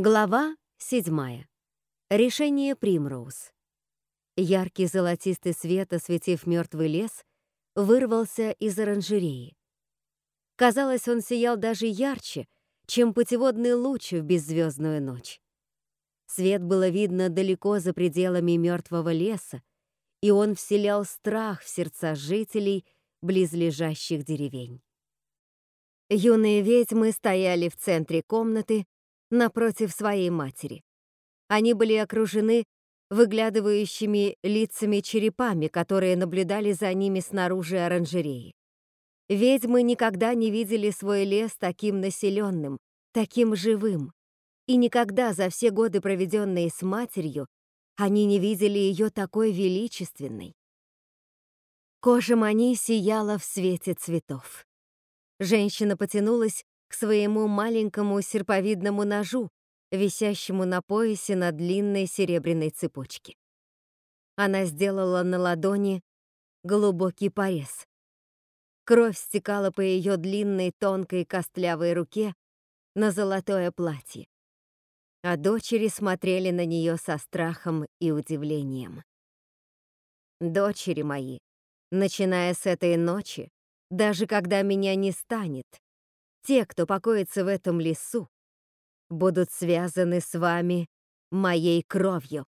Глава 7. Решение Примроуз. Яркий золотистый свет, осветив мертвый лес, вырвался из оранжереи. Казалось, он сиял даже ярче, чем путеводный луч в беззвездную ночь. Свет было видно далеко за пределами мертвого леса, и он вселял страх в сердца жителей близлежащих деревень. Юные ведьмы стояли в центре комнаты, напротив своей матери. Они были окружены выглядывающими лицами черепами, которые наблюдали за ними снаружи оранжереи. Ведьмы никогда не видели свой лес таким населенным, таким живым. И никогда за все годы, проведенные с матерью, они не видели ее такой величественной. Кожа Мани сияла в свете цветов. Женщина потянулась к своему маленькому серповидному ножу, висящему на поясе на длинной серебряной цепочке. Она сделала на ладони глубокий порез. Кровь стекала по ее длинной тонкой костлявой руке на золотое платье. А дочери смотрели на нее со страхом и удивлением. «Дочери мои, начиная с этой ночи, даже когда меня не станет, те, кто покоится в этом лесу, будут связаны с вами моей кровью.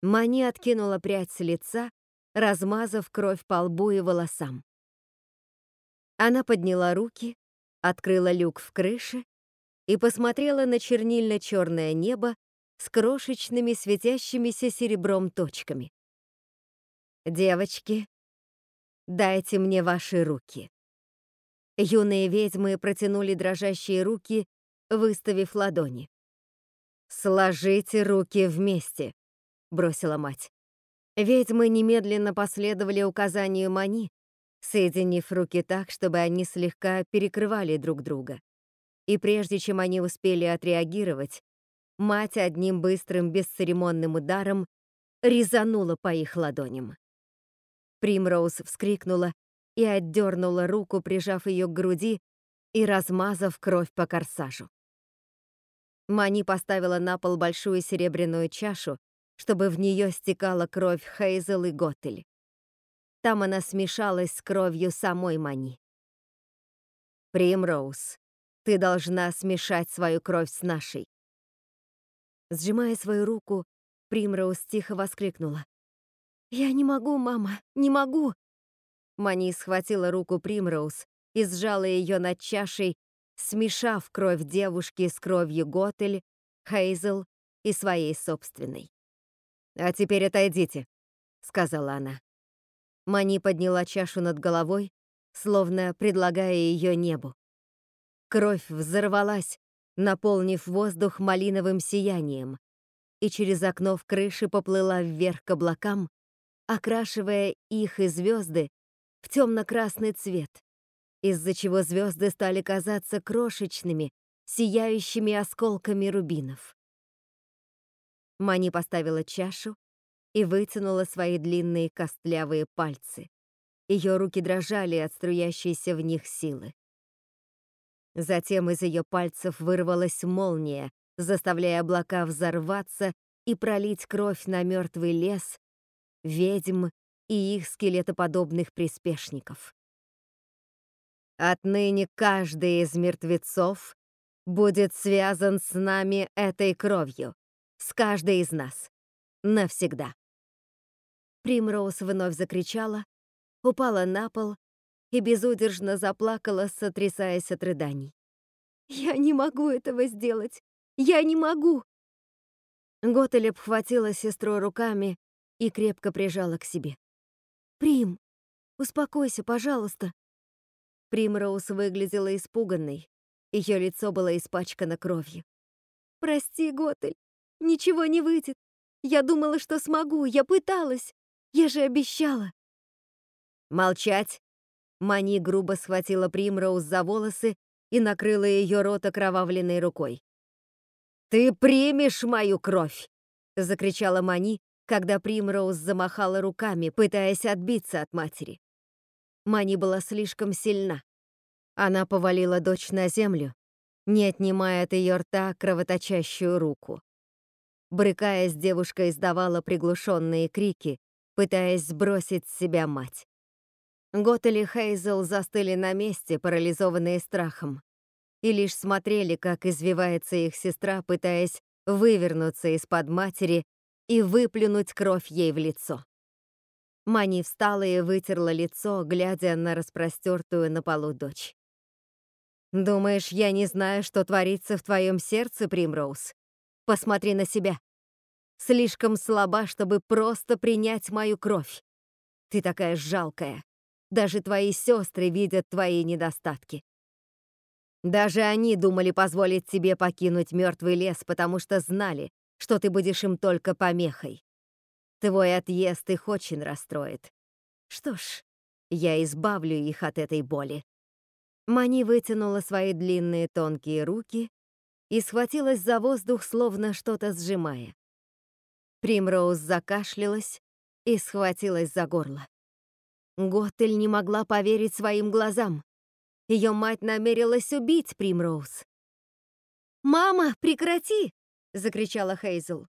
Мани откинула прядь с лица, размазав кровь по лбу и волосам. Она подняла руки, открыла люк в крыше и посмотрела на чернильно-черное небо с крошечными светящимися серебром точками. «Девочки, дайте мне ваши руки». Юные ведьмы протянули дрожащие руки, выставив ладони. «Сложите руки вместе», — бросила мать. Ведьмы немедленно последовали указанию Мани, соединив руки так, чтобы они слегка перекрывали друг друга. И прежде чем они успели отреагировать, мать одним быстрым бесцеремонным ударом резанула по их ладоням. Примроуз вскрикнула и отдернула руку, прижав ее к груди и размазав кровь по корсажу. Мани поставила на пол большую серебряную чашу, чтобы в нее стекала кровь Хейзел и Готель. Там она смешалась с кровью самой Мани. «Примроуз, ты должна смешать свою кровь с нашей». Сжимая свою руку, Примроуз тихо воскликнула. «Я не могу, мама, не могу!» Мани схватила руку Примроуз и сжала ее над чашей, смешав кровь девушки с кровью Готель, Хейзел и своей собственной. «А теперь отойдите», — сказала она. Мани подняла чашу над головой, словно предлагая ее небу. Кровь взорвалась, наполнив воздух малиновым сиянием, и через окно в крыше поплыла вверх к облакам, окрашивая их и звезды в темно-красный цвет, из-за чего звезды стали казаться крошечными, сияющими осколками рубинов. Мани поставила чашу и вытянула свои длинные костлявые пальцы. Ее руки дрожали от струящейся в них силы. Затем из ее пальцев вырвалась молния, заставляя облака взорваться и пролить кровь на мертвый лес, ведьм и их скелетоподобных приспешников. Отныне каждый из мертвецов будет связан с нами этой кровью, с каждой из нас, навсегда. Примроуз вновь закричала, упала на пол и безудержно заплакала, сотрясаясь от рыданий. «Я не могу этого сделать! Я не могу!» Готель обхватила сестру руками и крепко прижала к себе. «Прим, успокойся, пожалуйста». Примроуз выглядела испуганной. Ее лицо было испачкано кровью. «Прости, Готель, ничего не выйдет. Я думала, что смогу, я пыталась. Я же обещала». «Молчать!» Мани грубо схватила Примроуз за волосы и накрыла ее рот окровавленной рукой. «Ты примешь мою кровь!» — закричала Мани, когда Примроуз замахала руками, пытаясь отбиться от матери. Мани была слишком сильна. Она повалила дочь на землю, не отнимая от ее рта кровоточащую руку. Брыкаясь, девушка издавала приглушенные крики, пытаясь сбросить с себя мать. Готель и Хейзел застыли на месте, парализованные страхом, и лишь смотрели, как извивается их сестра, пытаясь вывернуться из-под матери и выплюнуть кровь ей в лицо. Мани встала и вытерла лицо, глядя на распростертую на полу дочь. «Думаешь, я не знаю, что творится в твоем сердце, Примроуз? Посмотри на себя. Слишком слаба, чтобы просто принять мою кровь. Ты такая жалкая. Даже твои сестры видят твои недостатки. Даже они думали позволить тебе покинуть мертвый лес, потому что знали, что ты будешь им только помехой. Твой отъезд их очень расстроит. Что ж, я избавлю их от этой боли. Мани вытянула свои длинные тонкие руки и схватилась за воздух, словно что-то сжимая. Примроуз закашлялась и схватилась за горло. Готель не могла поверить своим глазам. Ее мать намерилась убить Примроуз. «Мама, прекрати!» — закричала Хейзел.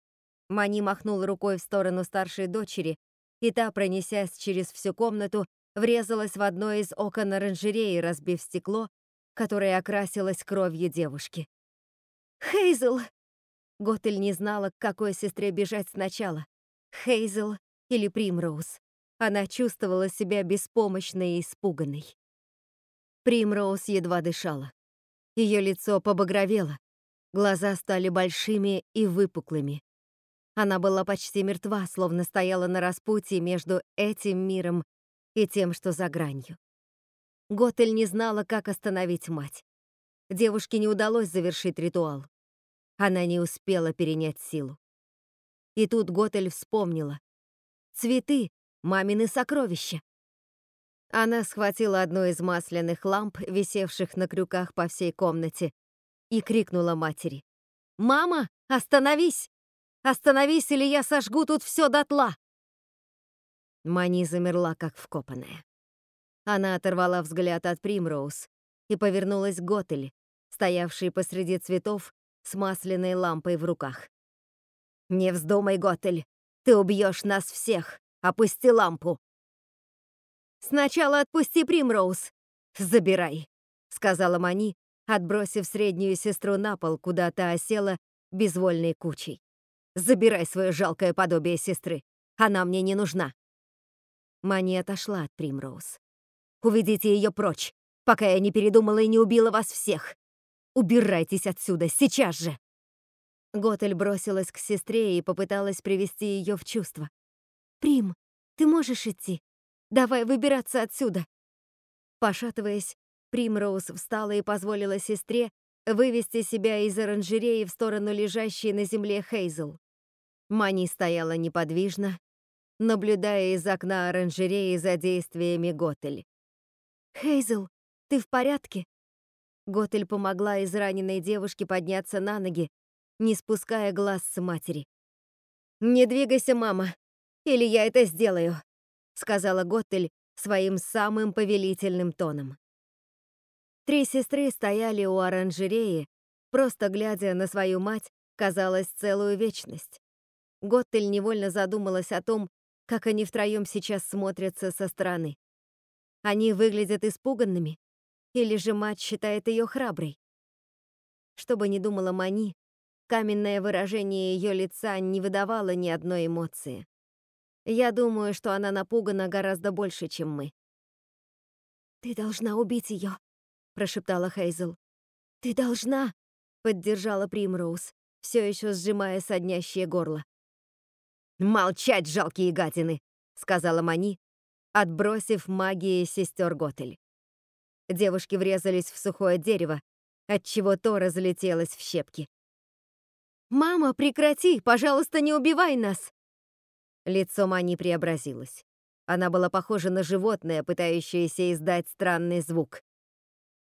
Мани махнул рукой в сторону старшей дочери, и та, пронесясь через всю комнату, врезалась в одно из окон оранжереи, разбив стекло, которое окрасилось кровью девушки. «Хейзел!» Готель не знала, к какой сестре бежать сначала. Хейзел или Примроуз. Она чувствовала себя беспомощной и испуганной. Примроуз едва дышала. Ее лицо побагровело, глаза стали большими и выпуклыми. Она была почти мертва, словно стояла на распутье между этим миром и тем, что за гранью. Готель не знала, как остановить мать. Девушке не удалось завершить ритуал. Она не успела перенять силу. И тут Готель вспомнила. Цветы — мамины сокровища. Она схватила одну из масляных ламп, висевших на крюках по всей комнате, и крикнула матери. «Мама, остановись! Остановись, или я сожгу тут все дотла!» Мани замерла, как вкопанная. Она оторвала взгляд от Примроуз и повернулась к Готель, стоявшей посреди цветов с масляной лампой в руках. «Не вздумай, Готель, ты убьешь нас всех! Опусти лампу!» «Сначала отпусти Примроуз. Забирай», — сказала Мани, отбросив среднюю сестру на пол, куда та осела безвольной кучей. «Забирай свое жалкое подобие сестры. Она мне не нужна». Мани отошла от Примроуз. «Уведите ее прочь, пока я не передумала и не убила вас всех. Убирайтесь отсюда, сейчас же!» Готель бросилась к сестре и попыталась привести ее в чувство. «Прим, ты можешь идти? Давай выбираться отсюда!» Пошатываясь, Примроуз встала и позволила сестре вывести себя из оранжереи в сторону лежащей на земле Хейзел. Мани стояла неподвижно, наблюдая из окна оранжереи за действиями Готель. «Хейзел, ты в порядке?» Готель помогла израненной девушке подняться на ноги, не спуская глаз с матери. «Не двигайся, мама, или я это сделаю», сказала Готтель своим самым повелительным тоном. Три сестры стояли у оранжереи, просто глядя на свою мать, казалось, целую вечность. Готтель невольно задумалась о том, как они втроем сейчас смотрятся со стороны. Они выглядят испуганными, или же мать считает ее храброй? Что бы ни думала Мани, каменное выражение ее лица не выдавало ни одной эмоции. Я думаю, что она напугана гораздо больше, чем мы. «Ты должна убить ее», — прошептала Хейзел. «Ты должна», — поддержала Примроуз, все еще сжимая соднящее горло. «Молчать, жалкие гадины!» — сказала Мани, отбросив магии сестер Готель. Девушки врезались в сухое дерево, отчего то разлетелось в щепки. «Мама, прекрати! Пожалуйста, не убивай нас!» Лицо Мани преобразилось. Она была похожа на животное, пытающееся издать странный звук.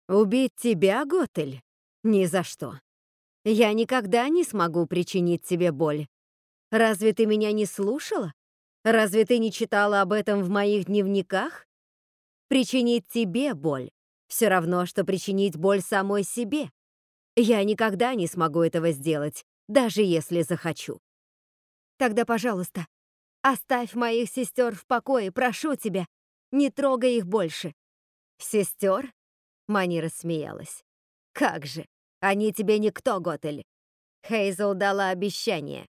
«Убить тебя, Готель? Ни за что. Я никогда не смогу причинить тебе боль. Разве ты меня не слушала? Разве ты не читала об этом в моих дневниках? Причинить тебе боль — все равно, что причинить боль самой себе. Я никогда не смогу этого сделать, даже если захочу. Тогда, пожалуйста, оставь моих сестер в покое, прошу тебя. Не трогай их больше. Сестер? Мани рассмеялась. Как же, они тебе никто, Готель. Хейзел дала обещание.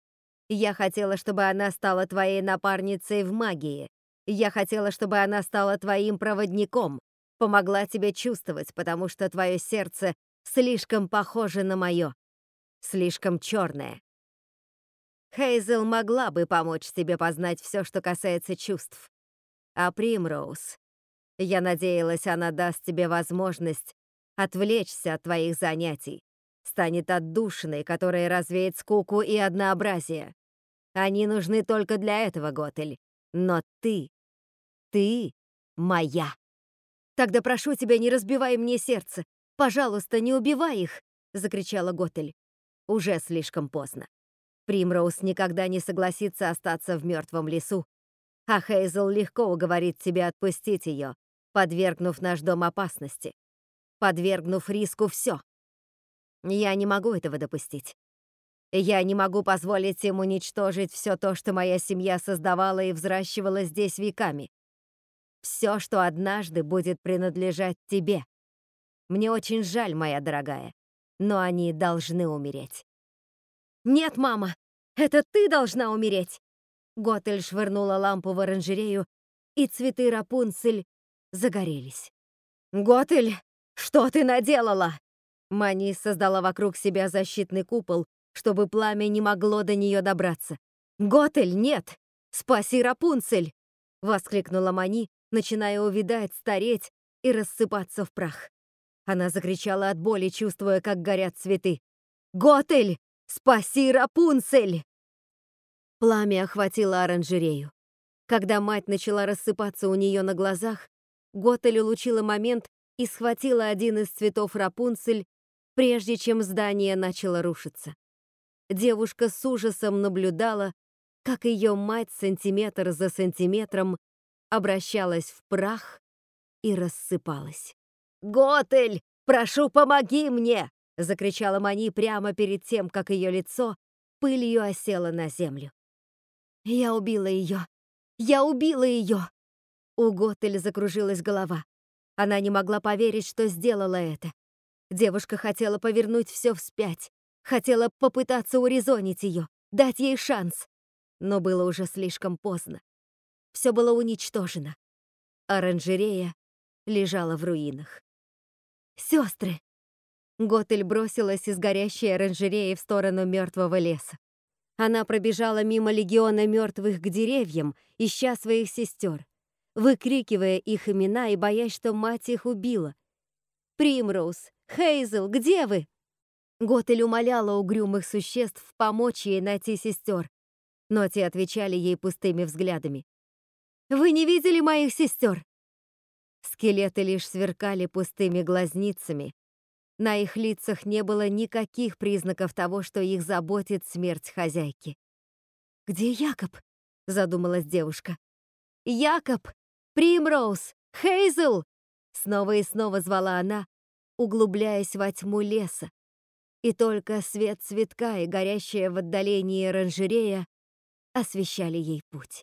Я хотела, чтобы она стала твоей напарницей в магии. Я хотела, чтобы она стала твоим проводником, помогла тебе чувствовать, потому что твое сердце слишком похоже на мое, слишком черное. Хейзел могла бы помочь тебе познать все, что касается чувств. А Примроуз, я надеялась, она даст тебе возможность отвлечься от твоих занятий, станет отдушиной, которая развеет скуку и однообразие. Они нужны только для этого, Готель. Но ты, ты моя. Тогда прошу тебя, не разбивай мне сердце. Пожалуйста, не убивай их, закричала Готель. Уже слишком поздно. Примроуз никогда не согласится остаться в мертвом лесу, а Хейзел легко уговорит тебя отпустить ее, подвергнув наш дом опасности, подвергнув риску все. Я не могу этого допустить. Я не могу позволить им уничтожить все то, что моя семья создавала и взращивала здесь веками. Все, что однажды будет принадлежать тебе. Мне очень жаль, моя дорогая, но они должны умереть. «Нет, мама, это ты должна умереть!» Готель швырнула лампу в оранжерею, и цветы Рапунцель загорелись. «Готель, что ты наделала?» Мани создала вокруг себя защитный купол, чтобы пламя не могло до нее добраться. «Готель, нет! Спаси Рапунцель!» — воскликнула Мани, начиная увидать, стареть и рассыпаться в прах. Она закричала от боли, чувствуя, как горят цветы. «Готель! Спаси Рапунцель!» Пламя охватило оранжерею. Когда мать начала рассыпаться у нее на глазах, Готель улучила момент и схватила один из цветов Рапунцель, прежде чем здание начало рушиться. Девушка с ужасом наблюдала, как ее мать сантиметр за сантиметром обращалась в прах и рассыпалась. «Готель, прошу, помоги мне!» — закричала Мани прямо перед тем, как ее лицо пылью осело на землю. «Я убила ее! Я убила ее!» У Готель закружилась голова. Она не могла поверить, что сделала это. Девушка хотела повернуть все вспять, хотела попытаться урезонить ее, дать ей шанс. Но было уже слишком поздно. Все было уничтожено. Оранжерея лежала в руинах. «Сестры!» Готель бросилась из горящей оранжереи в сторону мертвого леса. Она пробежала мимо легиона мертвых к деревьям, ища своих сестер, выкрикивая их имена и боясь, что мать их убила. «Примроуз! Хейзел, где вы?» Готель умоляла угрюмых существ помочь ей найти сестер, но те отвечали ей пустыми взглядами. «Вы не видели моих сестер?» Скелеты лишь сверкали пустыми глазницами. На их лицах не было никаких признаков того, что их заботит смерть хозяйки. «Где Якоб?» — задумалась девушка. «Якоб! Примроуз! Хейзел!» Снова и снова звала она, углубляясь во тьму леса. И только свет цветка и горящая в отдалении оранжерея освещали ей путь.